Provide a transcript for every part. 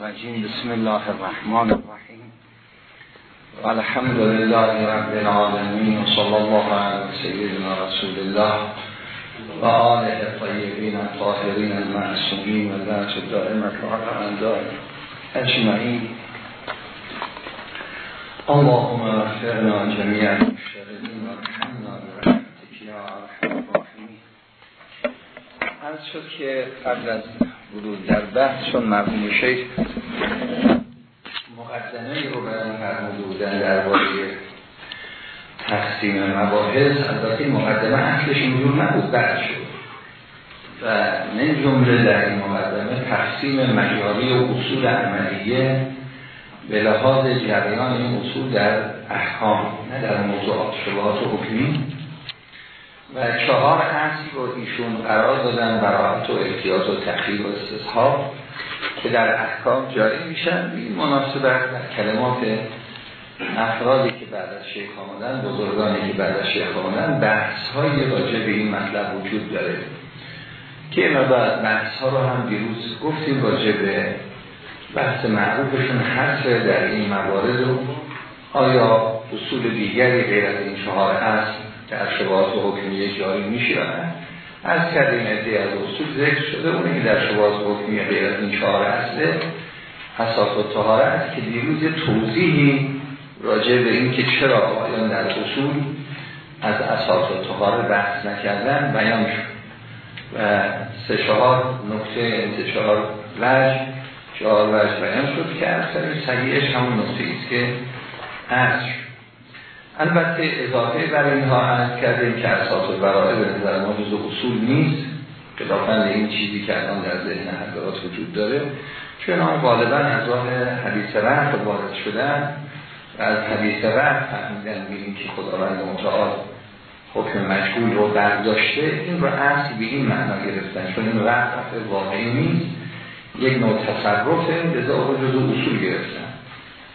الرجیم بسم الله الرحمن الرحیم و الحمد لله رب العالمین. و الله علی سیدنا رسول الله و آله طیبین طاهرین المعصومین و ذات دائمت اجمعین. اللهم اغفرنا جميع المشتغلین و رحمنا برحمتك یا ارحم الراحمین. از شد که قبل از ورود در بحث چون مرحوم شیخ مقدمه رو فرموده بودن درباره تقسیم مباحث البته مقدمه اصلش اینجور نبود بعد شد. و من جمله در این مقدمه تقسیم مجاری و اصول عملیه به لحاظ جریان این اصول در احکام نه در موضوعات شبهات و حکمی. و چهار اصل رو ایشون قرار دادن برای تو احتیاط و تخییر و استصحاب که در احکام جاری میشن. این مناسبت در کلمات افرادی که بعد از شیخ آمدن بزرگانی که بعد از شیخ آمدن بحث های راجع به این مطلب وجود داره که ما بعد بحث ها رو هم دیروز گفتیم راجع به بحث معروفشون هست در این موارد رو. آیا اصول دیگری غیر از این چهار اصل در شباهات حکمیه جاری میشه از کردیم ادهی از اصول ذکر شده اونه که در شباهات حکمیه غیر از این چهار اصله حساس و طهاره است که دیروز یه توضیحی راجع به این که چرا آیان در اصول از اساس و طهاره بحث نکردن بیان شد. و سه چهار نکته سه چهار وجه چهار وجه بیان شد که اصلا صحیحش همون نکته است که عرض البته اضافه بر اینها عرض کردیم که اساس برای به نظر ما جز اصول نیست خلافا این چیزی که الان در ذهن حضرات وجود داره. چون آن غالبا از راه حدیث رفت وارد شدن و از حدیث رفت فهمیدن بینیم که خداوند متعال حکم مجهول رو برداشته این رو اصل به این معنا گرفتن. چون این رفت واقعی نیست یک نوع تصرفه لذا رو جز اصول گرفتن.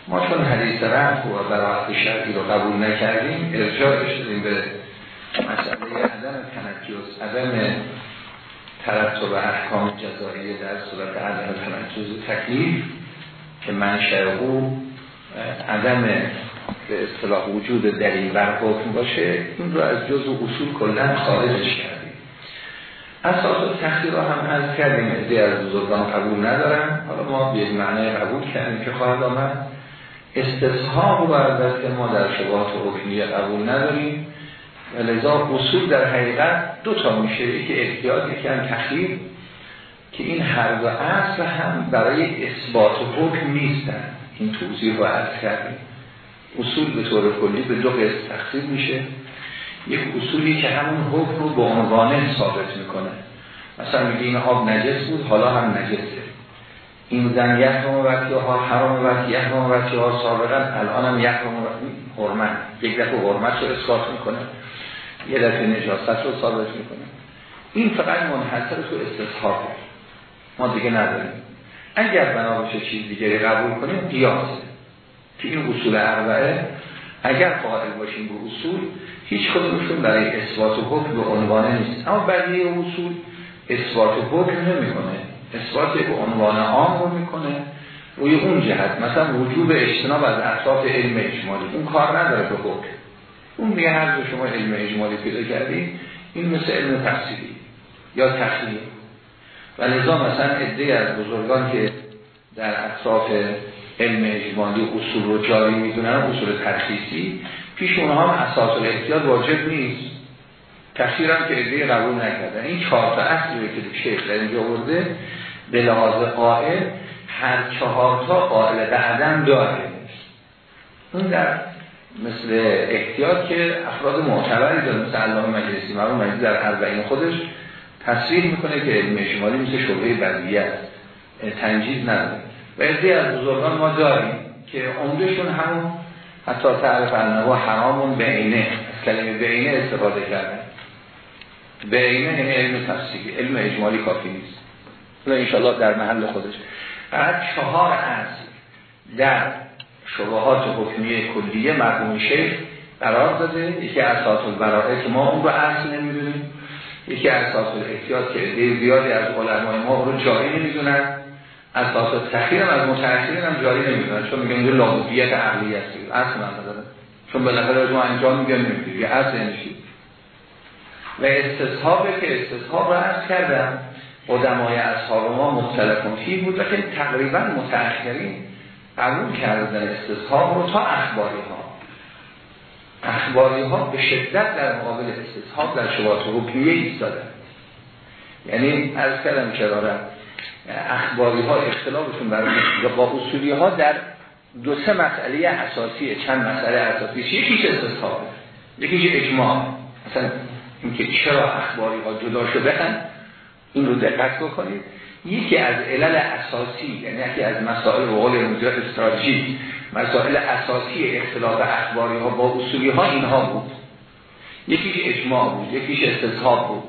ما چون حدیث رفت و براحت شرعی رو قبول نکردیم ارجاعش دادیم به مسئله عدم تنجز عدم ترتب احکام جزاییه در صورت عدم تنجز تکلیف که منشأ او عدم به اصطلاح وجود دلیل بر حکم باشه این رو از جز اصول کلا خارجش کردیم. اساس تخصیل رو هم از کردیم ادهی از بزرگان قبول ندارم حالا ما به معنی قبول کردیم که خواهد آمد. استصحاب رو البته ما در شباهات حکمیه قبول نداریم. و لذا اصول در حقیقت دو تا میشه. یکی احتیاط یکی هم که این هر دو اصل هم برای اثبات حکم نیستن. این توضیح رو عرض کردیم. اصول به طور کلی به دو قسم تقسیم میشه. یک اصولی که همون حکم رو به عنوانه ثابت می‌کنه. مثلا میگه این آب نجس بود حالا هم نجسه. این زن یحرم وقتی ها حرام وقتی یحرم وقتی ها سابقا الان هم یحرم حرمت. یک دفعه حرمت رو اثبات می‌کنه. یه دفعه نجاست رو ثابت می‌کنه. این فقط منحصر تو استصحاب ما دیگه نداریم. اگر بنا باشه چیز دیگری قبول کنیم قیاسه که این اصول اربعه اگر قائل باشیم به اصول هیچ کدومشون برای اثبات و حکم به عنوانه نیست. اما بقیه اصول اثبات و حکم نمی‌کنه. اثبات به عنوان عام رو می‌کنه. روی اون جهت مثلا وجوب اجتناب از اطراف علم اجمالی اون کار نداره به حکم. اون میگه هر شما علم اجمالی پیدا کردی این مثل علم تفسیری یا تخلیه. و لذا مثلا عده از بزرگان که در اطراف علم اجمالی اصول رو جاری می‌دونن اصول ترخیصی پیش اونها هم اساس الاحتیاط واجب نیست. هم که عده قبول نکردن. این چهار تا اصلی که شیخ در اینجا برده به لحاظ قائل هر چهار تا قائل به عدم داره اون در مثل احتیاط که افراد معتبری داره مثل علامه مجلسی مرحوم مجلسی در اربعین خودش تصریح می‌کنه که علم اجمالی مثل شبهه بدیت تنجیز نداره. و عده از بزرگان ما داریم که عمدهشون همون حتی تعریف انه حرامون از کلمه به عینه استفاده کردن. به عینه یعنی علم تفسیری علم اجمالی کافی نیست. حالا انشاءالله در محل خودش. فقط چهار اصل در شبهات حکمیه کلیه مرحوم شیخ قرار داده. یکی اساس البرائه که ما اون رو اصل نمی‌دونیم. یکی اساس الاحتیاط که عده زیادی از علمای ما رو جاری نمی‌دونن. اساس تخییر از متأخرین هم جاری نمی‌دونن. چون میگن اینجا لاغوبیت عقلی هستی اصل نداره چون بالاخره ما انجام میگن نمی‌دونی اصل یعنی و استصحابه که استصحاب رو عرض کردم قدمای اصحاب ما مختلفون فی بود که تقریبا متأخرین قبول کردن استصحاب رو تا اخباری ها اخباری ها به شدت در مقابل استصحاب در شبات حکمیه ایستادن. یعنی از کردم کرارم اخباری ها اختلافشون برای با اصولی ها در دو سه مسئله اساسیه چند مسئله اساسی یکیش استصحابه یکیش اجماع. مثلا اینکه چرا اخباری ها جدا شده این رو دقت بکنید. یکی از علل اساسی یعنی یکی از مسائل قول مدیر استراتژی مسائل اساسی اختلاف اخباری ها با اصولی ها اینها بود. یکیش اجماع بود یکیش استصحاب بود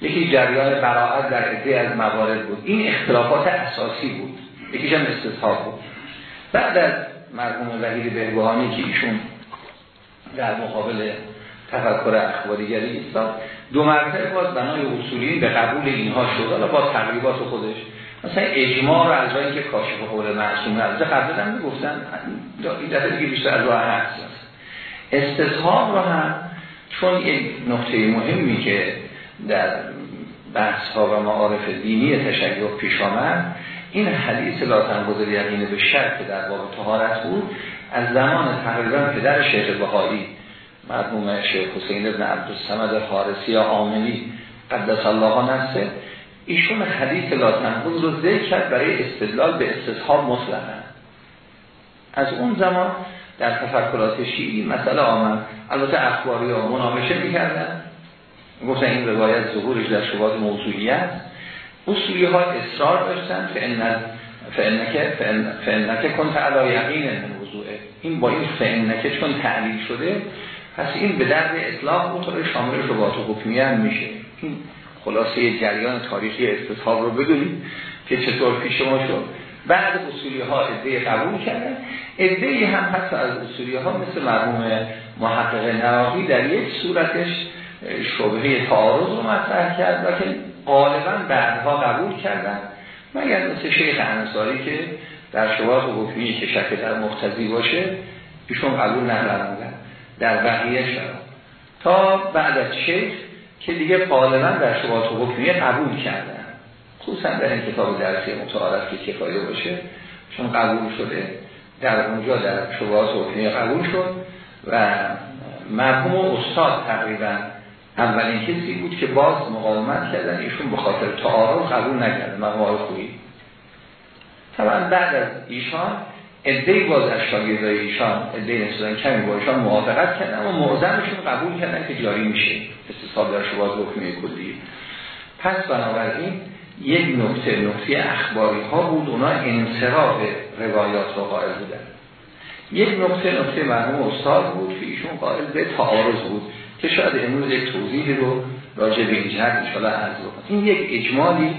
یکی جریان براعت در عده از موارد بود. این اختلافات اساسی بود یکیش هم استصحاب بود. بعد از مرحوم وحید بهبهانی که ایشون در مقابل تفکر اخباریگری ایستاد دو مرتبه باز بنای اصولی به قبول اینها شد. حالا با تقریبات خودش. مثلا اجماع رو از اینکه کاشف قول معصوم از قبل هم می‌گفتن این دفعه دیگه بیشتر از راه هست. استصحاب رو هم چون یک نقطه مهمی که در بحث ها و معارف دینی تشیع پیش آمد این حدیث لا تنقض یقین به شرط که در باب طهارت بود. از زمان تقریبا پدر شیخ بهایی مرحوم شیخ حسین ابن عبدالسمد حارسی یا آمنی قدس الله نفسه ایشون حدیث لا تنقض رو ذکر کرد برای استدلال به استصحاب مطلقا. از اون زمان در تفکرات شیعی مسئله آمد. البته اخباری ها منامشه می‌کردن. گفتن این روایت ظهورش در شبات موضوعیت اصولی ها اصرار داشتن. فعنکه فعنکه کنت علا یقین موضوعه. این با این فعنکه چون تعلیل شده پس این به درد اطلاق مطور شامل شبات حکمیه هم میشه. این خلاصه جریان تاریخی استصحاب رو بدونید که چطور پیش ما شد. بعد اصولی ها ادهی قبول کردن. ادهی هم حتی از اصولی ها مثل مرحوم محقق نراقی در یک صورتش شبهه تعارض رو مطرح کرد و که غالبا بعدها قبول کردن. مگر مثل شیخ انصاری که در شبهات حکمی که شکل در مختزی باشه ایشون قبول نفرمودن در بقیه شد تا بعد از شیخ که دیگه غالبا در شبهات حکمیه قبول کردن. خصوصا در این کتاب درسی متعارف که کفایه باشه چون قبول شده. در اونجا در شبهات حکمیه قبول شد و مرحوم استاد تقریبا اولین کسی بود که باز مقاومت کردن ایشون به خاطر تعارض قبول نکردن مرحوم خویی طبعا بعد از ایشان ادهی باز از شاگردای ایشان ادهی نسبتاً کمی با ایشان موافقت کردن اما معظمشون قبول کردن که جاری میشه. استصحاب در شباز حکمی کلی. پس بنابراین یک نکته نکته اخباری ها بود. اونا انصراف روایات رو قائل بودن. یک نکته نکته مرحوم استاد بود که ایشون قائل به تعارض بود که شاید امروز یک توضیح رو راجع به این جهت انشاءالله عرض این یک اجمالی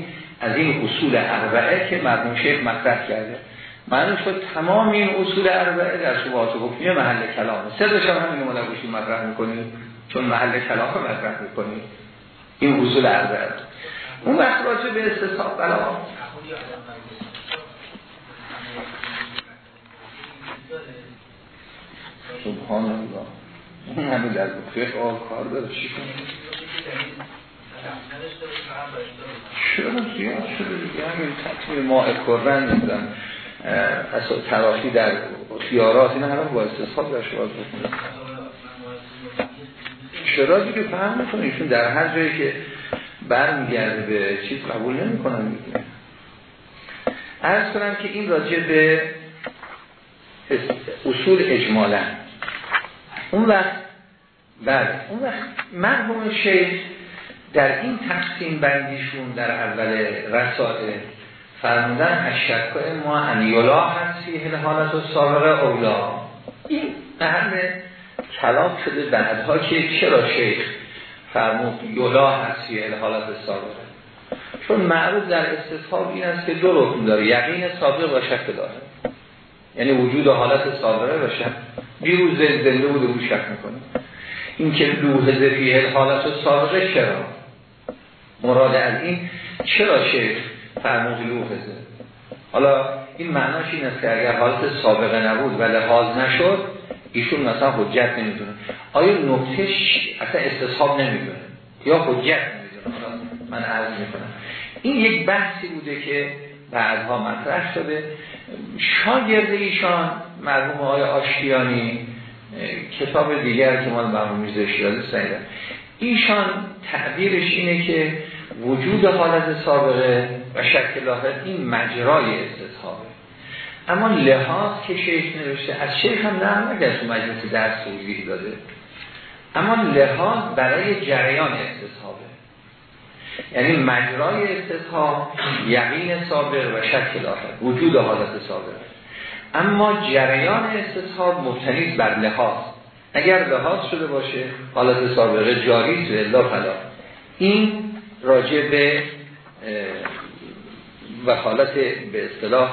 از این اصول اربعه که مرحوم شیخ مطرح کرده. معنی شد تمام این اصول اربعه در شبهات حکمیه محل کلامه سرش هم همین ملوشی مطرح می‌کنیم چون محل کلام مطرح می‌کنیم این اصول اربعه. اون وقت راجع به استصحاب بلا. سبحان الله اون همه در فقه کار داره. چی چرا زیاد شده؟ دیگه همین تطمیم ماه کرن نیستن اصلا ترافی در خیارات این همه با استصحاب در شواز بکنه چرا دیگه فهم می‌کنه در هر جایی که برمیگرده به چیز قبول نمی کنن ارز کنم که این راجع به اصول اجمالا. اون وقت بله اون وقت مرحوم شیخ در این تقسیم بندیشون در اول رسائل فرمودن اشکای ما انیولا هستی حالت و سابقه اولا. این محل کلام شده بعدها که چرا شیخ فرمود یولا هستی حالت سابقه چون معروف در استصحاب این است که دو رکن داره یقین سابقه و شک داره. یعنی وجود حالت سابقه و شک. بیروز زنده بوده بود شک می‌کنه. این که لوحظه فیه حالت سابقه چرا؟ مراد از این چرا شیخ فرمود لوحظه حالا این معناش این است که اگر حالت سابقه نبود و لحاظ نشد ایشون مثلا حجت نمی‌دونه آیا نکته اصلا استصحاب نمی‌دونه یا حجت نمی‌دونه من عرض می‌کنم. این یک بحثی بوده که بعدها مطرح شده. شاگرد ایشان مرحوم آقای آشتیانی کتاب دیگر که مال مرحوم میرزا شیرازی ایشان تعبیرش اینه که وجود حالت سابقه و شکل لاحق این مجرای استصحابه اما لحاظ که شیخ نوشته از شیخ هم نه نگه تو مجلس درس توضیح داده. اما لحاظ برای جریان استصحابه یعنی مجرای استصحاب یقین سابق و شکل لاحق وجود حالت سابقه اما جریان استصحاب مبتنی بر لحاظ. اگر لحاظ شده باشه حالت سابقه جاری تو الا فلا. این راجع به وخالت به اصطلاح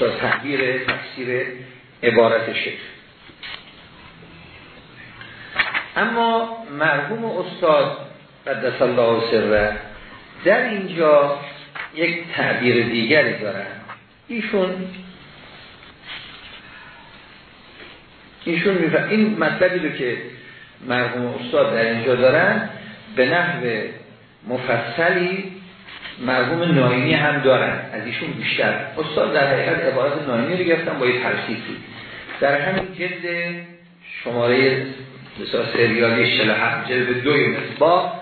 به تحبیر تفسیر عبارت شیخ. اما مرحوم استاد قدس الله سره در اینجا یک تعبیر دیگری دارن ایشون ایشون میفهم این مطلبی رو که مرحوم استاد در اینجا دارن به نحو مفصلی مرحوم ناینی هم دارن. از ایشون بیشتر. استاد در حقیقت عبارت ناینی رو گفتن با یه ترسیسی در همین جلد شماره مثلا سریالی 47 جلد دوی با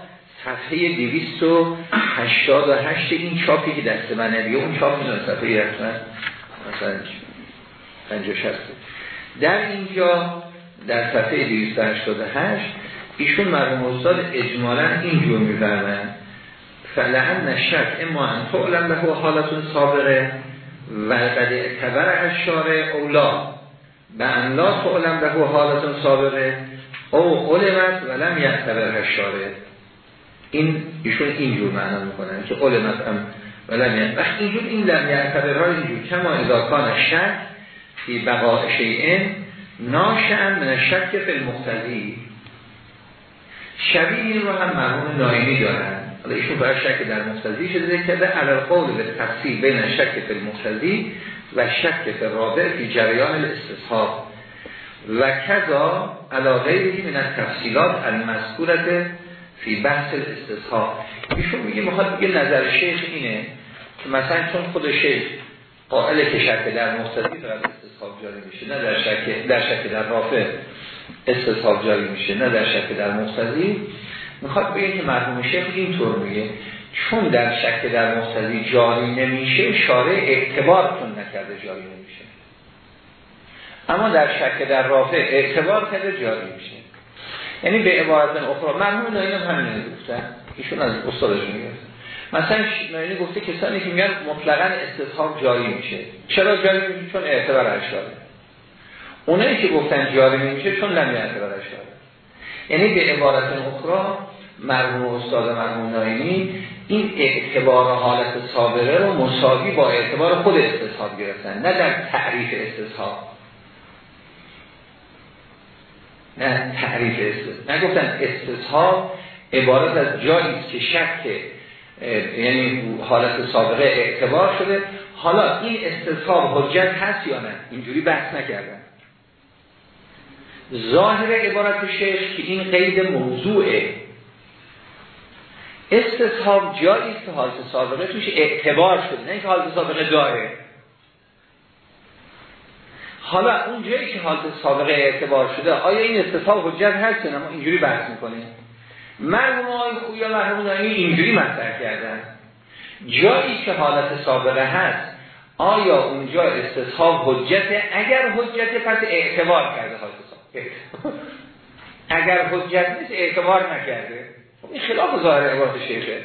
صفحه 288 این چاپی که دست منه دیگه اون چاپ می‌دونه صفحه رسمن مثلا 50 در اینجا در صفحه 288 ایشون مرحوم استاد اجمالا اینجور میفرمند فلعن نشک اما ان تعلم به حالتون سابقه و قد اعتبر اشاره اولا. به ان لا تعلم به حالتون سابقه او علمت ولم یعتبر اشاره. این ایشون اینجور معنا می‌کنن که علمت هم ولم یعتبر. اینجور این لم یعتبر ها اینجور کما اذا کان شک فی بقاء شیئن ناشن من شک فی المختزی شبیه این رو هم مرحوم نایمی دارن. حالا ایشون باید شک در مختزی شده کرده علال قول به تفصیل بین شک فی المختزی و شک فی رابع فی جریان الاستصحاب و کذا علاقه من از تفصیلات المذکورت فی بحث الاستصحاب ایشون میگه می‌خواد بگه نظر شیخ اینه که مثلا چون خود شیخ قائل که شک در مختزی فقط استصحاب جاری میشه نه در شک در شک در رافع استصحاب جاری میشه نه در شک در مختزی می‌خواد بگه که مرحوم شیخ اینطور میگه چون در شک در مختزی جاری نمیشه شارع اعتبار کن نکرده جاری نمیشه. اما در شک در رافع اعتبار کرده جاری میشه. یعنی به عبارت اخرى مرحوم ناینی هم همین گفتن ایشون از استادشون میگه. مثلا ناینی گفته کسانی که میگن مطلقا استصحاب جاری میشه. چرا جاری میشه؟ چون اعتبار اشاره اونایی که گفتن جاری نمیشه چون لم اشاره یعنی به عبارت اخرى مرحوم استاد مرحوم ناینی این اعتبار حالت سابقه رو مساوی با اعتبار خود استصحاب گرفتن نه در تعریف استصحاب نه تعریف استصحاب نگفتن استصحاب عبارت از جایی که شک یعنی حالت سابقه اعتبار شده. حالا این استصحاب حجت هست یا نه؟ اینجوری بحث نکردن ظاهر عبارت شیخ که این قید موضوعه. استصحاب جایی که حالت سابقه توش اعتبار شده نه اینکه حالت سابقه داره. حالا اون جایی که حالت سابقه اعتبار شده آیا این استصحاب حجت هست نه؟ ما اینجوری بحث می‌کنیم. مرحوم آقای خویا مرحوم اینجوری مطرح کردن. جایی که حالت سابقه هست آیا اونجا استصحاب حجته؟ اگر حجته پس اعتبار کرده حالت اگر حجت نیست اعتبار نکرده. خب این خلاف ظاهر عبارت شیخه.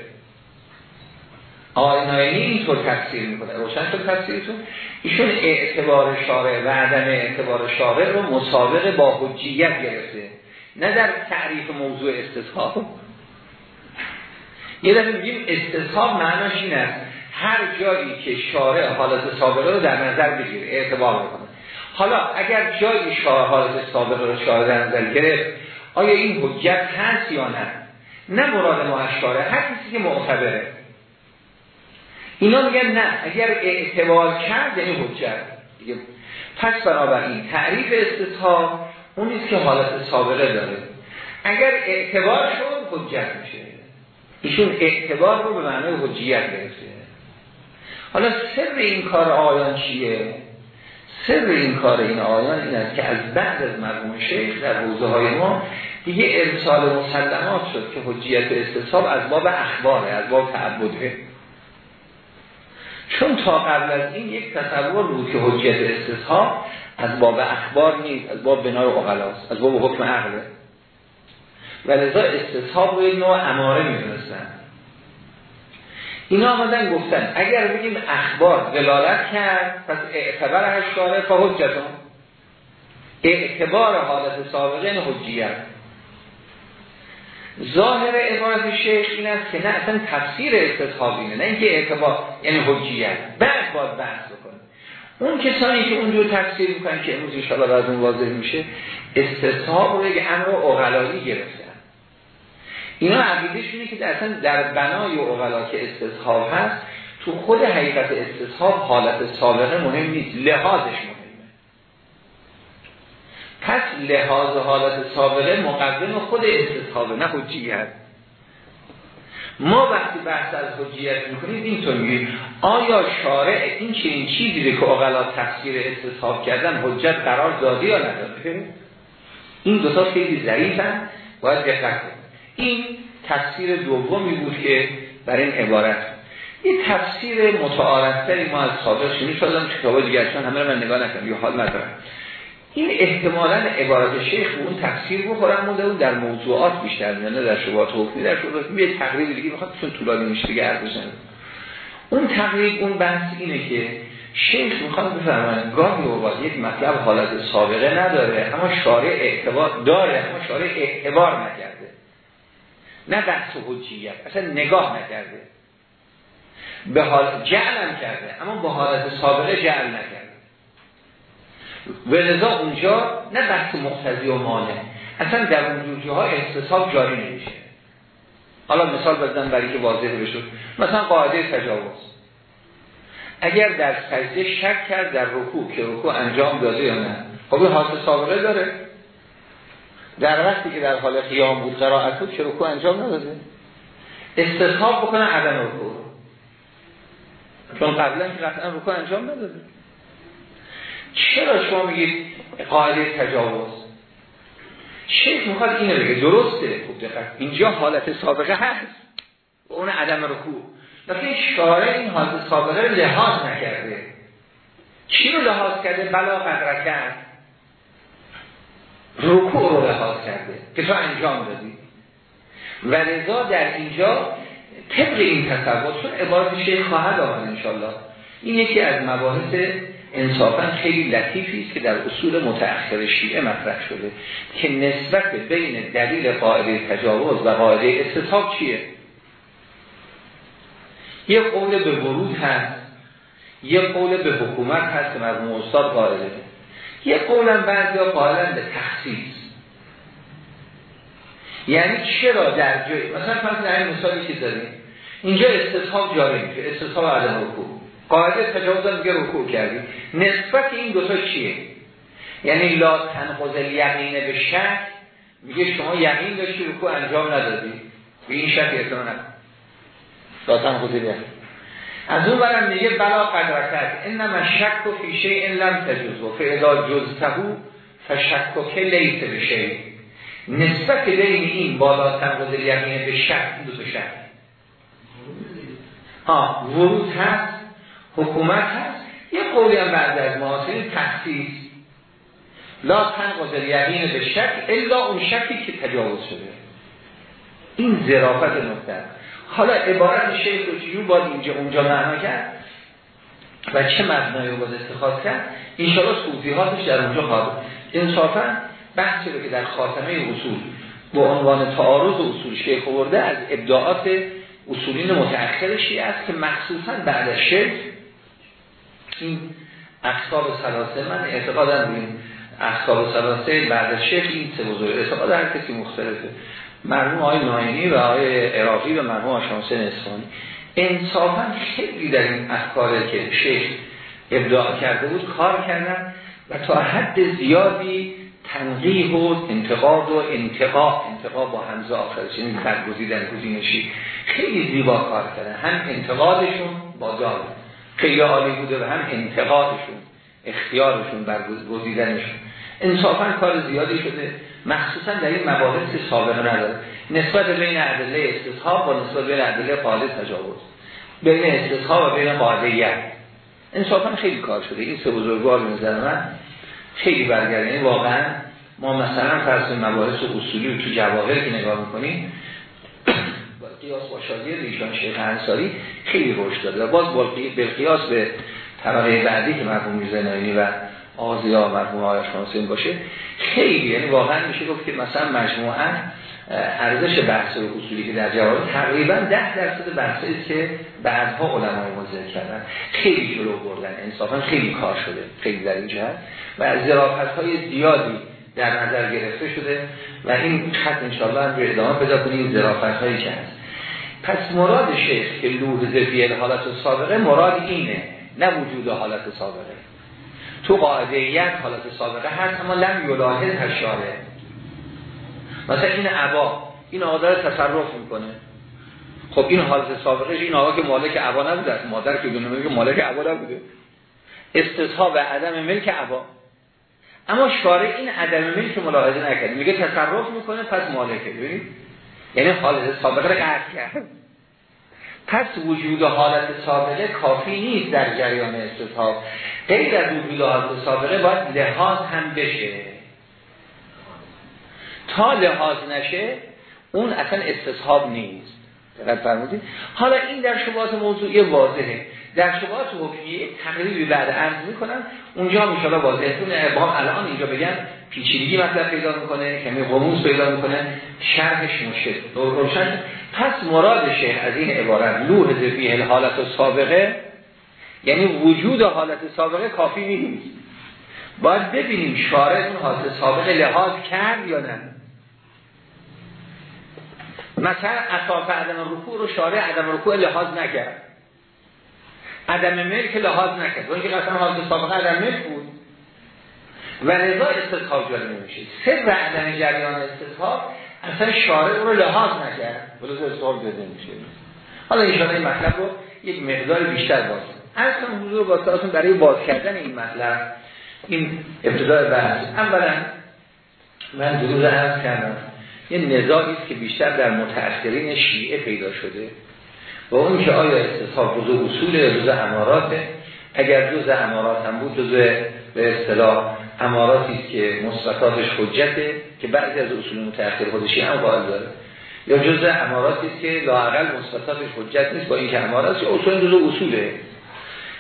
آقای نایمی اینطور تفسیر می‌کنه. روشن شد تفسیرتون؟ ایشون اعتبار شارع و عدم اعتبار شارع رو مسابقه با حجیت گرفته. نه در تعریف موضوع استصحاب یه دفعه میگیم استصحاب معناش این است. هر جایی که شارع حالت سابقه رو در نظر بگیره اعتبار بکنه حالا اگر جایی شارع حالت سابقه رو شارع در نظر گرفت آیا این حجت هست یا نه؟ نه مراد ما هر کسی که معتبره. اینا میگن نه اگر اعتبار کرد یعنی حجت. دیگه پس بنابراین تعریف استصحاب اون نیست که حالت سابقه داره. اگر اعتبار شد حجت میشه. ایشون اعتبار رو به معنای حجیت گرفته. حالا سر این کار آیان چیه؟ سر این کار این آیان این است که از بعد از مرحوم شیخ در حوزه های ما دیگه ارسال مسلمات شد که حجیت استصحاب از باب اخباره از باب تعبده. چون تا قبل از این یک تصور بود که حجیت استصحاب از باب اخبار نیست از باب بنای اقلاست از باب حکم عقله. و لذا استصحاب رو یک نوع اماره می‌دونستن. اینا آمدن گفتن اگر بگیم اخبار دلالت کرد پس اعتبار هشتاره فا حجتون. اعتبار حالت سابقه این حجیت. ظاهر عبارت شیخ این است که نه اصلا تفسیر استصحابینه نه اینکه اعتبار یعنی حجیت. بعد باید بحث بکنه اون کسانی که اونجور تفسیر می‌کنن که امروز انشاءالله از اون واضح میشه استصحاب رو یک امر اغلالی گرفتن اینا عقیده شونه که اصلا در بنای اغلا که استصحاب هست تو خود حقیقت استصحاب حالت سابقه مهم نیست لحاظش مهمه. پس لحاظ حالت سابقه مقدم خود استصحابه نه حجیت. ما وقتی بحث از حجیت می‌کنیم اینطور میگیم آیا شارع این چنین چیزی که اغلا تفسیر استصحاب کردن حجت قرار دادی یا نداده؟ این دو تا خیلی ضعیفن باید دقت این تفسیر دومی بود که برای این عبارت این تفسیر متعارفتری ما از سابق شنید شدم کتاب دیگر چون همه رو من نگاه نکنم یه حال ندارم. این احتمالا عبارت شیخ اون تفسیر بخورم مونده اون در موضوعات بیشتر نه در شبهات حکمی در شبهات یه تقریب دیگه می‌خواد چون طولانی میشه دیگه عرض اون تقریب اون بحث اینه که شیخ می‌خواد بفرمایند گاهی اوقات یک مطلب حالت سابقه نداره اما شارع اعتبار داره اما شارع اعتبار نکرده. نه بحث حجیت اصلا نگاه نکرده. به حال جعلم کرده اما به حالت سابقه جعل نکرده. ولذا اونجا نه بحث مختزی و مانع اصلا در اون ها احساسات جاری نمیشه. حالا مثال بزنم برای که واضح بشود مثلا قاعده تجاوز. اگر در سجده شک کرد در رکوع که رکوع انجام داده یا نه خب این حاصل سابقه داره. در وقتی که در حال قیام بود قرائت بود که رکوع انجام نداده. استصحاب بکنه عدم رکوع. چون قبلا که قطعا رکوع انجام نداده. چرا شما میگید قاعده تجاوز؟ شیخ می‌خواد اینو بگه درسته خوب دقت. اینجا حالت سابقه هست. اون عدم رکوع. لیکن شارع این حالت سابقه لحاظ نکرده. چی رو لحاظ کرده؟ بلا قدر کرد رکوع رو لحاظ کرده که تو انجام دادی. و رضا در اینجا طبق این تصور چون عبارت شیخ خواهد آمد انشالله این یکی از مباحث انصافا خیلی لطیفی است که در اصول متأخر شیعه مطرح شده که نسبت بین دلیل قاعده تجاوز و قاعده استصحاب چیه؟ یه قول به ورود هست یه قول به حکومت هست که مرموم استاد قاعده. یه قولم بعضی ها قائلن به تخصیص. یعنی چرا در جای مثلا فرض در این مثالی که داریم. اینجا استصحاب جاری میشه استصحاب عدم رکوع. قاعده تجاوز هم میگه رکوع کردی. نسبت این دوتا چیه؟ یعنی لا تنقض یقینه به شک میگه شما یقین داشتی رکوع انجام ندادی. به این شک اعتنا نکن. لا تنقض یقین از اون برم میگه بلا قدرکت انما شک و فیشه این لم تجوز. و فعلا جزتهو فشک که لیت بشه نسبت بین این بالا تنقض یقینه به شک این دو شک. ها ورود هست حکومت هست. یه قولی هم بعد از معاصرین تخصیص لا تنقض یقین به شک الا اون شکی که تجاوز شده. این ظرافت نکته حالا عبارت شیخ رو باید اینجا اونجا معنا کرد و چه مبنایی رو باید استخاص کرد. انشاءالله صوفیهاتش در اونجا خواهد انصافا بحثی رو که در خاتمه اصول با عنوان تعارض اصول شیخ ورده از ابداعات اصولین متأخر شیعه است که مخصوصا بعد از شرک این اقصاب سلاسه من اعتقادم این اقصاب سلاسه بعد از شیخ این سه بزرگ اعتقاد هر کسی مختلفه. مرحوم آقای ناینی و آقای عراقی و مرحوم آشامسین اصفهانی. انصافا خیلی در این افکار که شیخ ابداع کرده بود کار کردن و تا حد زیادی تنقیح و انتقاد و انتقا انتقا با همزه آخرش این برگزیدن گزینشی خیلی زیبا کار کردن هم انتقادشون با دار خیلی عالی بوده و هم انتقادشون اختیارشون بر گزیدنشون انصافا کار زیادی شده. مخصوصا در این مباحث سابقه نداره. نسبت بین عدله استصحاب و نسبت بین عدله قاعده تجاوز. بین استصحاب و بین قاعده انصافا خیلی کار شده. این سه بزرگوار نظر من خیلی برگرده. یعنی واقعا ما مثلا فرض مباحث اصولی تو جواهر که نگاه می‌کنیم با قیاس با شادی ایشان شیخ انصاری خیلی رشد داده. و باز با قیاس به طبقه بعدی که مرحوم میزنایی و آزیا مرحوم آیش باشه. خیلی یعنی واقعا میشه گفت که مثلا مجموعا ارزش بحث اصولی که در جواب تقریبا ده درصد بحثی که بعدها علمای ما ذکر کردن. خیلی جلو بردن. انصافا خیلی کار شده. خیلی در این جهت. و از های زیادی در نظر گرفته شده و این خط انشاءالله هم به ادامه پیدا کنیم. ظرافت هایی که هست. پس مراد شیخ که لوح زفیل حالت سابقه مراد اینه. نه وجود حالت سابقه. تو قاعدهیت حالت سابقه هست اما لم یلاحظ هشاره مثلا این عبا این آقا تصرف می‌کنه. خب این حالت سابقه این آقا که مالک عبا نبوده مادر که دونه که مالک عبا نبوده. استصحاب عدم ملک عبا. اما شارع این عدم ملک ملاحظه نکرده. میگه تصرف می‌کنه پس مالکه. ببینید؟ یعنی حالت سابقه رو قطع کرد. پس وجود حالت سابقه کافی نیست در جریان استصحاب غیر از وجود حالت سابقه باید لحاظ هم بشه. تا لحاظ نشه اون اصلا استصحاب نیست. دقیق فرمودید؟ حالا این در شبهات موضوعی واضحه. در شبهات حکمیه تقریبی بعد عرض می‌کنم اونجا میشالا واضحه. اون ابهام الان اینجا بگن پیچیدگی مطلب پیدا می‌کنه کمی قموز پیدا می‌کنه شرحش مشکل. روشن پس مراد شیخ از این عبارت لوح زفیه حالت سابقه یعنی وجود حالت سابقه کافی نیست. باید ببینیم شارع اون حالت سابقه لحاظ کرد یا نه. مثلا اساس عدم رکوع رو شارع عدم رکوع لحاظ نکرد. عدم ملک لحاظ نکرد. اون که قسم حالت سابقه عدم ملک بود. و رضا استصحاب جاری نمیشه. سر عدم جریان استصحاب اصلا شارع رو لحاظ نکرد. ولی استصحاب داده نمیشه حالا این مطلب رو یک مقدار بیشتر باز اصلا حضور با برای باز کردن این مطلب این ابتدای بحث. اولا من دروز عرض کردم یه نزاعی است که بیشتر در متأخرین شیعه پیدا شده و اون که آیا استصحاب جزء اصول جزء اماراته. اگر جزء امارات هم بود جزء به اصطلاح اماراتی است که مثبتاتش حجته که بعضی از اصول متأخر خودشی هم قائل داره. یا جزء اماراتی است که لااقل مثبتاتش حجت نیست با اینکه امارات یا اصول جزء اصوله.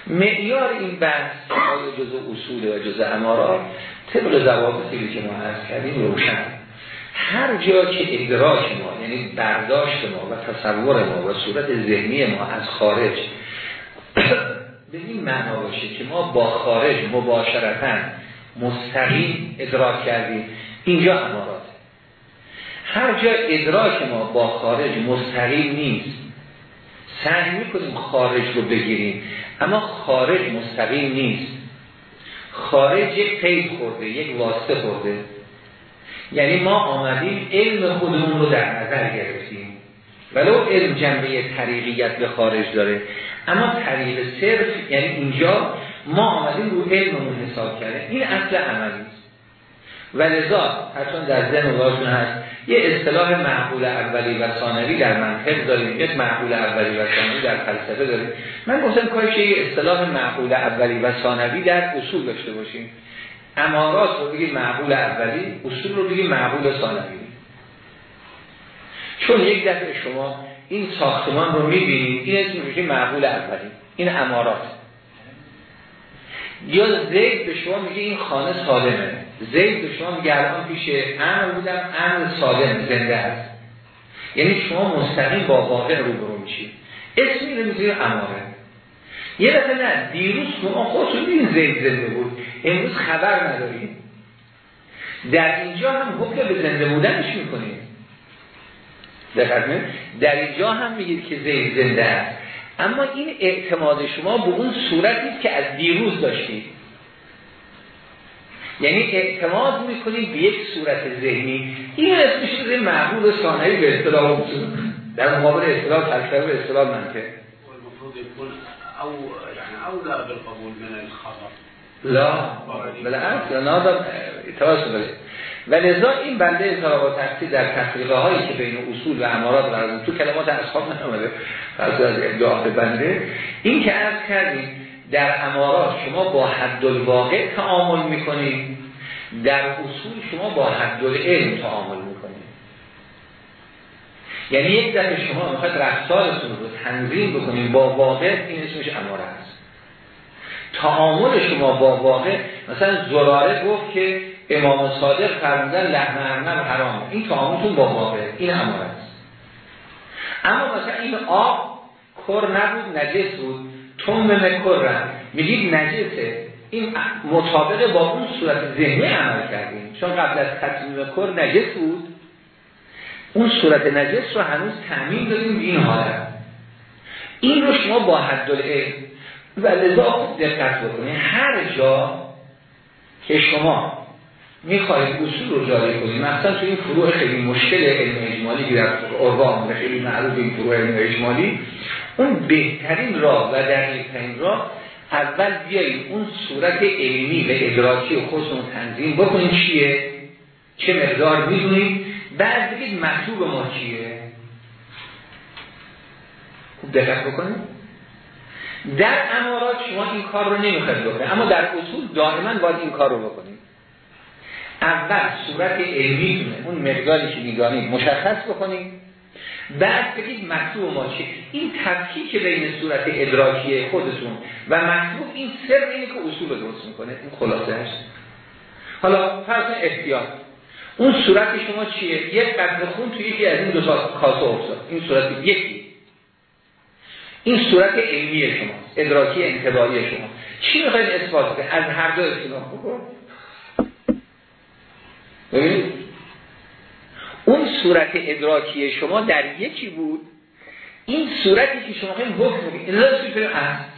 معیار این بحث آیا جزء اصول یا جزء امارات طبق ضوابطی که ما عرض کردیم روشن. هر جا که ادراک ما یعنی برداشت ما و تصور ما و صورت ذهنی ما از خارج به این معنا باشه که ما با خارج مباشرتا مستقیم ادراک کردیم اینجا امارات. هر جا ادراک ما با خارج مستقیم نیست سعی می‌کنیم خارج رو بگیریم. اما خارج مستقیم نیست. خارج یک قید خورده یک واسطه خورده. یعنی ما آمدیم علم خودمون رو در نظر گرفتیم. ولو علم جنبه طریقیت به خارج داره. اما طریق صرف یعنی اینجا ما آمدیم رو علممون حساب کرده این اصل عملی. و لذا حتی در ذهن واشون هست یه اصطلاح معقول اولی و ثانوی در منطق داریم یک معقول اولی و ثانوی در فلسفه داریم. من گفتم کاش یه اصطلاح معقول اولی و ثانوی در اصول داشته باشیم. امارات رو بگیم معقول اولی اصول رو بگیم معقول ثانوی. چون یک دفعه شما این ساختمان رو می‌بینید این اسم میشه معقول اولی این امارات. یا زید به شما میگه این خانه سالمه. زید شما میگه الان پیش امر بودم امر سالم زنده است. یعنی شما مستقیم با واقع روبرو میشید. اسمی رو میگه اماره. یه دفعه نه دیروز شما خودتون این زید زنده بود. امروز خبر نداریم. در اینجا هم حکم به زنده بودنش می‌کنیم. در اینجا هم میگید که زید زنده است. اما این اعتماد شما به اون صورتی که از دیروز داشتید. یعنی اعتماد می‌کنید به یک صورت ذهنی. این اسمش شده معقول ثانوی به اصطلاح در مقابل اصطلاح فلسفه به اصطلاح منطق. او اولى بالقبول من الخطا لا نادم توسط بله ولذا این بنده اطلاق و تحصیل در تفریقه هایی که بین اصول و امارات قرار تو کلمات اصحاب نماده فرض از ادعاء بنده. این که عرض کردیم در امارات شما با حد الواقع تعامل می‌کنید. در اصول شما با حد العلم تعامل می‌کنید. یعنی یک دفعه شما می‌خواید رفتارتون رو تنظیم بکنید. با واقع این اسمش اماره است. تعامل شما با واقع مثلا زراره گفت که امام صادق فرمودن لحن ارنب حرام. این تعاملتون با واقع این اماره است. اما مثلا این آب کر نبود نجس بود. تون مکرن میگید نجسه. این مطابق با اون صورت ذهنی عمل کردیم. چون قبل از تصمیم کر نجس بود. اون صورت نجس رو هنوز تعمین داریم به این حالت این رو شما با حد و لذا دقت بکنید. هر جا که شما می‌خواهید اصول رو جاری کنید مثلا تو این فروع خیلی مشکل علم اجمالی در اروان خیلی معروف این فروع علم اجمالی. اون بهترین راه و دقیقترین راه اول بیایید اون صورت علمی و ادراکی خودتون تنظیم بکنید چیه؟ چه مقدار می‌دونید بعد بگید مطلوب ما چیه؟ خوب دقت بکنید در امارات شما این کار رو نمی‌خواید بکنید اما در اصول دائما باید این کار رو بکنید اول صورت علمیتونه اون مقداری که می‌دانید مشخص بکنید بعد بگید مطلوب ما چی این که بین صورت ادراکی خودتون و مطلوب این سر اینه که اصول رو درست می‌کنه. این خلاصه هست. حالا فرض احتیاط. اون صورت شما چیه؟ یک قطره خون توی یکی از این دو تا کاسه افتاد. این صورت یکی. این صورت علمی شما ادراکی انتباهی شما. چی می‌خواید اثبات کنید؟ از هر دو بکن ببینید اون صورت ادراکی شما در یکی بود. این صورتی که شما خیلی حکم این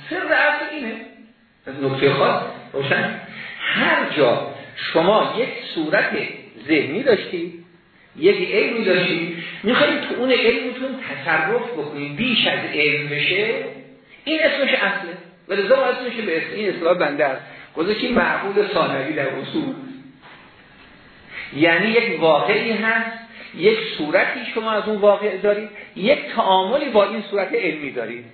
سر اصل اینه. نکته خاص روشن. هر جا شما یک صورت ذهنی داشتید یک علمی داشتید می‌خواید تو اون علمتون تصرف بکنید. بیش از علم بشه. این اسمش اصله. و لذا اسمش به اسم این اصلاح بنده است. گذاشتیم معقول ثانوی در اصول. یعنی یک واقعی هست یک صورتی شما از اون واقع دارید یک تعاملی با این صورت علمی دارید.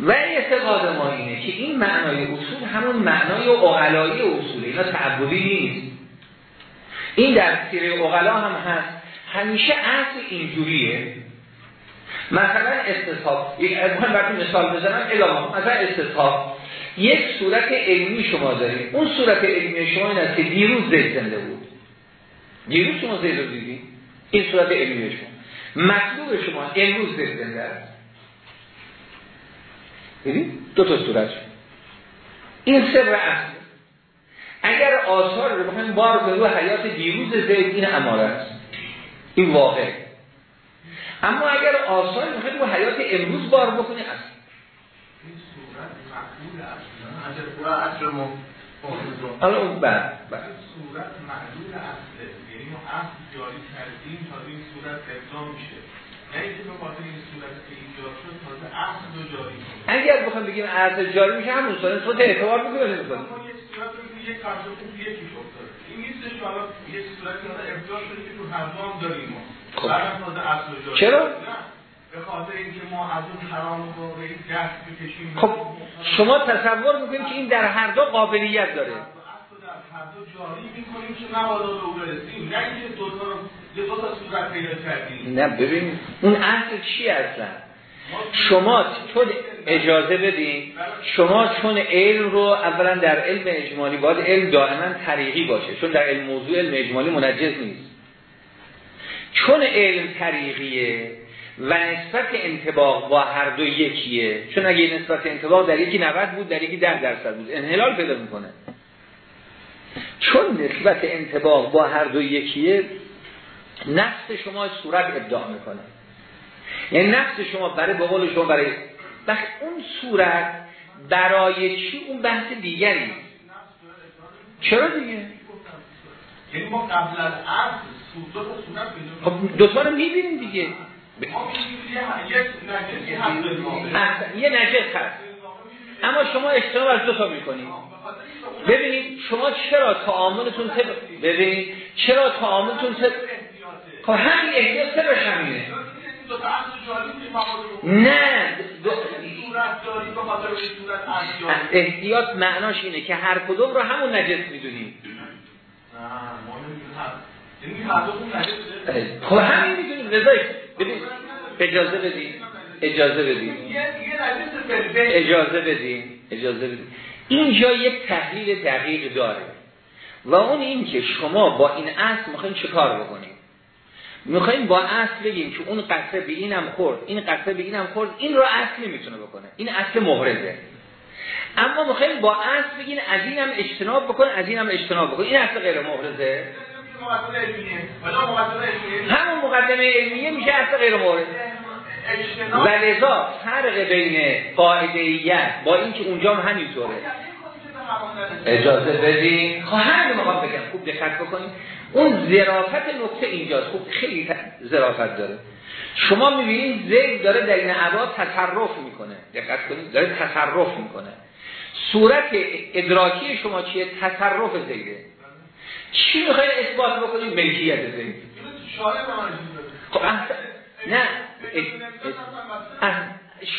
و اعتقاد ما اینه که این معنای اصول همون معنای اغلایی اصوله اینا تعبدی نیست. این در سیره اغلا هم هست. همیشه اصل اینجوریه. مثلا استصحاب یک مهم براتون مثال بزنم ادامه مثلا استصحاب یک صورت علمی شما دارید. اون صورت علمی شما این است که دیروز زنده بود. دیروز شما زید رو دیدی؟ این صورت علمی شما. مطلوب شما امروز زید زنده است. دو تا صورت شما. این سر اصل. اگر آثار رو بخوایم بار به حیات دیروز زید این اماره است. این واقع. اما اگر آثار رو رو حیات امروز بار بکنی اصل. این صورت مقبول اصل حالا اون بعد صورت معلول اصله اصل جاری کردیم تا این صورت ابدا میشه. یعنی که به خاطر این صورت که ایجاد شد تازه اصل رو جاری کنیم اگر بخوام بگیم اصل جاری میشه همون صورت. صورت اعتبار می‌کنه که یک فرض خوب یکی شد این نیستش که حالا یک صورتی که ابدا شده که تو هر دام داریم ما. خب. تازه اصل جاری. چرا؟ به خاطر اینکه ما از اون حرام رو به دست بکشیم. خب شما تصور می‌کنید که این در هر دو قابلیت داره. نه ببین اون اصل چی اصلا؟ شما چون اجازه بدین. شما چون علم رو اولا در علم اجمالی باید علم دائما طریقی باشه. چون در علم موضوع علم اجمالی منجز نیست. چون علم طریقیه و نسبت انتباق با هر دو یکیه چون اگه نسبت انتباق در یکی 90 بود در یکی 10 درصد بود. انحلال پیدا می‌کنه. چون نسبت انتباق با هر دو یکیه نفس شما صورت ابداع می‌کنه. یعنی نفس شما برای به قول شما برای وقت اون صورت برای چی اون بحث دیگری؟ چرا دیگه؟ یعنی ما قبل از عرض خب دوتا رو می‌بینیم دیگه. یه نجس هست. اما شما اجتناب از دو تا می‌کنید. ببینید شما چرا تعاملتون طبق ببینید چرا تعاملتون طبق خب همین احتیاط طبقش همینه. نه. احتیاط معناش اینه که هر کدوم رو همون نجس می‌دونیم. خب همین می‌دونیم رضای ببین اجازه بدیم اجازه بدیم اجازه بدیم اجازه بدیم اینجا یک تحلیل دقیق داره. و اون این که شما با این اصل می‌خواین چه کار بکنیم می‌خوایم با اصل بگیم که اون قطره به اینم خورد این قطره به اینم خورد این رو اصل نمی‌تونه بکنه. این اصل محرزه. اما می‌خوایم با اصل بگیم از اینم اجتناب بکن از اینم اجتناب بکن. این اصل غیر محرزه. همون مقدمه علمیه. میشه اصل غیر مورد و لذا فرق بین قاعدهیت با اینکه اونجا هم همینطوره. اجازه بدین؟ خب همین می‌خوام بگم. خوب دقت بکنید اون ظرافت نقطه اینجاست. خوب خیلی ظرافت داره. شما می‌بینید زید داره در این عباد تصرف می‌کنه. دقت کنید داره تصرف می‌کنه. صورت ادراکی شما چیه؟ تصرف زیده چی می‌خواید اثبات بکنید ملکیت زید خب نه.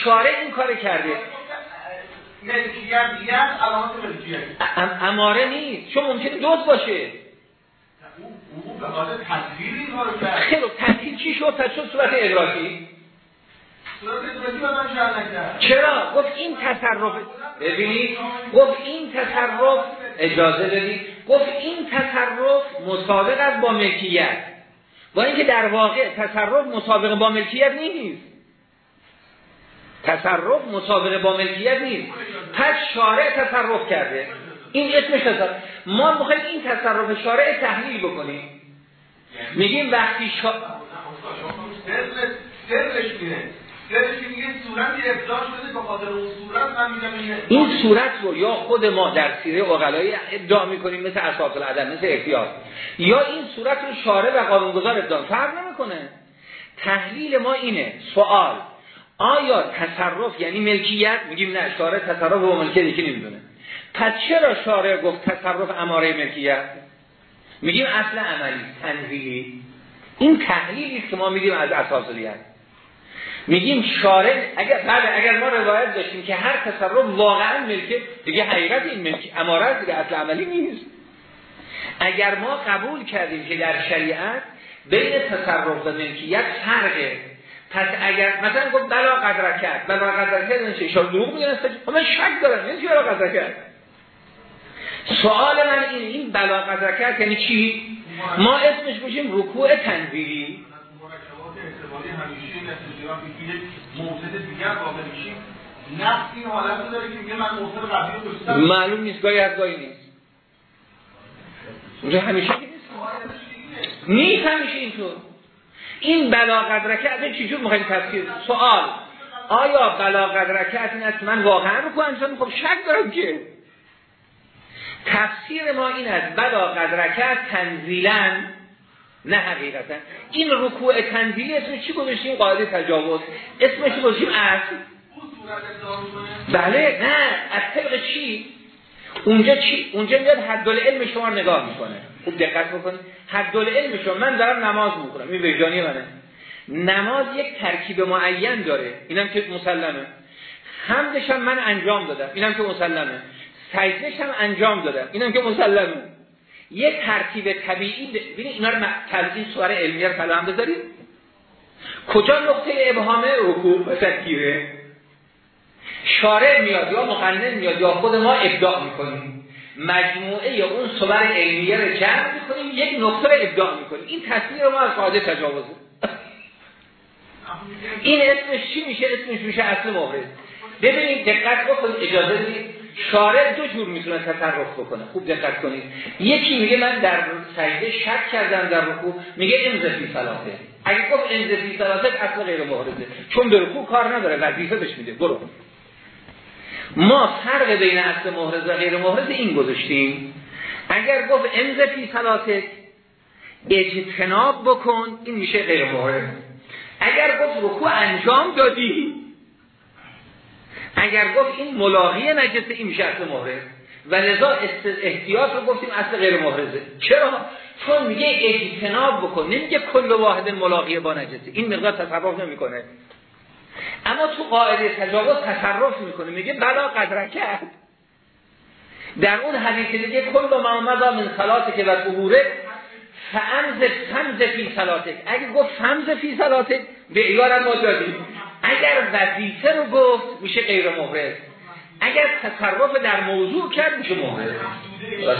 شارع این کار کرده. اماره نیست. چون ممکنه دوست باشه. خیلی تحصیل چی شد؟ پس شد صورت ادراکی. چرا؟ گفت این تصرف ببینید. گفت این تصرف اجازه بدید گفت این تصرف مسابق است با ملکیت. با اینکه در واقع تصرف مسابقه با ملکیت نیست. تصرف مسابقه با ملکیت نیست. پس شارع تصرف کرده. این اسمش تصرف ما می‌خوایم این تصرف شارع تحلیل بکنیم. میگیم وقتی شا... این صورت رو یا خود ما در سیره اقلایی ادعا می‌کنیم مثل اساس العدم مثل احتیاط یا این صورت رو شارع و قانونگذار ادعا فرق نمی‌کنه. تحلیل ما اینه سوال آیا تصرف یعنی ملکیت؟ میگیم نه شارع تصرف و ملکیت یکی نمی‌دونه. پس چرا شارع گفت تصرف اماره ملکیت؟ میگیم اصل عملی تنزیلی. این تحلیلی که ما میگیم از اساسیت میگیم شارع اگر بعد اگر ما روایت داشتیم که هر تصرف واقعا ملکه دیگه حقیقت این ملک اماره دیگه اصل عملی نیست. اگر ما قبول کردیم که در شریعت بین تصرف و ملکیت فرقه پس اگر مثلا گفت بلا قدر کرد بلا قدر کرد این چه دروغ میگن خب من شک دارم یعنی بلا قدر کرد؟ سوال من این این بلا قدر کرد یعنی چی؟ ما اسمش بشیم رکوع تنزیلی معلوم نیست گاهی از گاهی نیست. اونجا همیشه نیست. همیشه اینطور. این بلاغت رکعت چجور می‌خوایم تفسیر سوال. آیا بلاغت رکعت این است من واقعا رو انجام خب شک دارم که. تفسیر ما این است. بلاغت رکعت تنزیلا نه حقیقتا. این رکوع تنزیلی اسمش چی گذاشتیم؟ قاعده تجاوز. اسمش گذاشتیم اصل بله نه. از طبق چی؟ اونجا چی؟ اونجا میاد حد علم شما نگاه می‌کنه. خوب دقت بکنید. حد علم شما. من دارم نماز می‌کنم این وجدانی منه. نماز یک ترکیب معین داره. اینم که مسلمه. حمدش هم من انجام دادم. اینم که مسلمه. سجدش هم انجام دادم. اینم که مسلمه. یک ترکیب طبیعی ببینید اینا رو تلقین سوار علمیه رو فلان بذارید کجا نقطه ابهامه رکوع و تکیره شارع میاد یا مقنن میاد یا خود ما ابداع می‌کنیم. مجموعه یا اون صور علمیه رو جمع می‌کنیم یک نقطه رو ابداع می‌کنیم. این تصویر ما از قاعده تجاوزه. این اسمش چی میشه؟ اسمش میشه اصل مورد ببینید دقت بکنید اجازه دید شارع دو جور می‌تونه تصرف بکنه. خوب دقت کنید. یکی میگه من در سجده شک کردم در رکوع. میگه امضا فی صلاته. اگه گفت انزه فی سلاسک اصل غیر محرزه چون به رکوع کار نداره وظیفه بهش میده. برو. ما فرق بین اصل محرز و غیر محرز این گذاشتیم. اگر گفت انزه فی سلاسک اجتناب بکن این میشه غیر محرز اگر گفت رکوع انجام دادی اگر گفت این ملاقی نجسه این میشه اصل محرز و لذا احتیاط رو گفتیم اصل غیر محرزه چرا؟ چون میگه اجتناب بکن. نمیگه کل واحد ملاقی با نجسه این مقدار تصرف نمی‌کنه. اما تو قاعده تجاوز تصرف می‌کنه. میگه بلا قدر کرد. در اون حدیث دیگه کل ما من صلاته که و قبوره فمز فمز فی صلاتک. اگه گفت فمز فی صلاتک به ایار ما دادیم اگر وظیفه رو گفت میشه غیر محرز. اگر تصرف در موضوع کرد میشه محرز. و